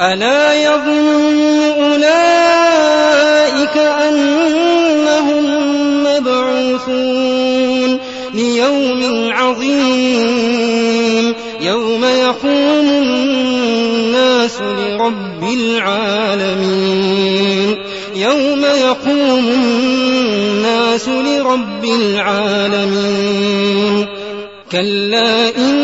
ألا يظن أولئك أنهم مبعوثون ليوم عظيم يوم يقوم الناس لرب العالمين يوم يقوم الناس لرب العالمين كلا إن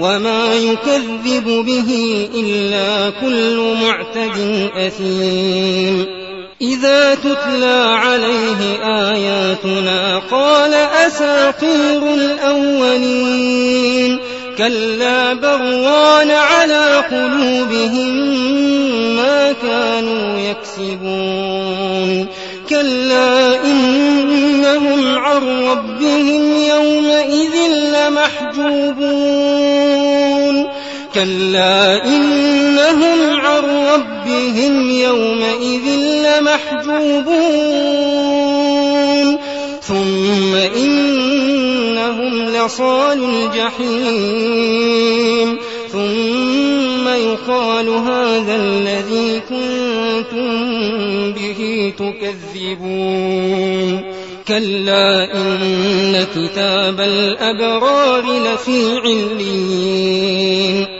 وما يكذب به إلا كل معتد أثيم. إذا تتلى عليه آياتنا قال أساطير الأولين. كلا بران على قلوبهم ما كانوا يكسبون. كلا إنهم عن ربهم يومئذ لمحجوبون. كلا إنهم عن ربهم يومئذ لمحجوبون. ثم إنهم لصال الجحيم. ثم يقال هذا الذي كنتم به تكذبون. كلا إن كتاب الأبرار لفي عليين.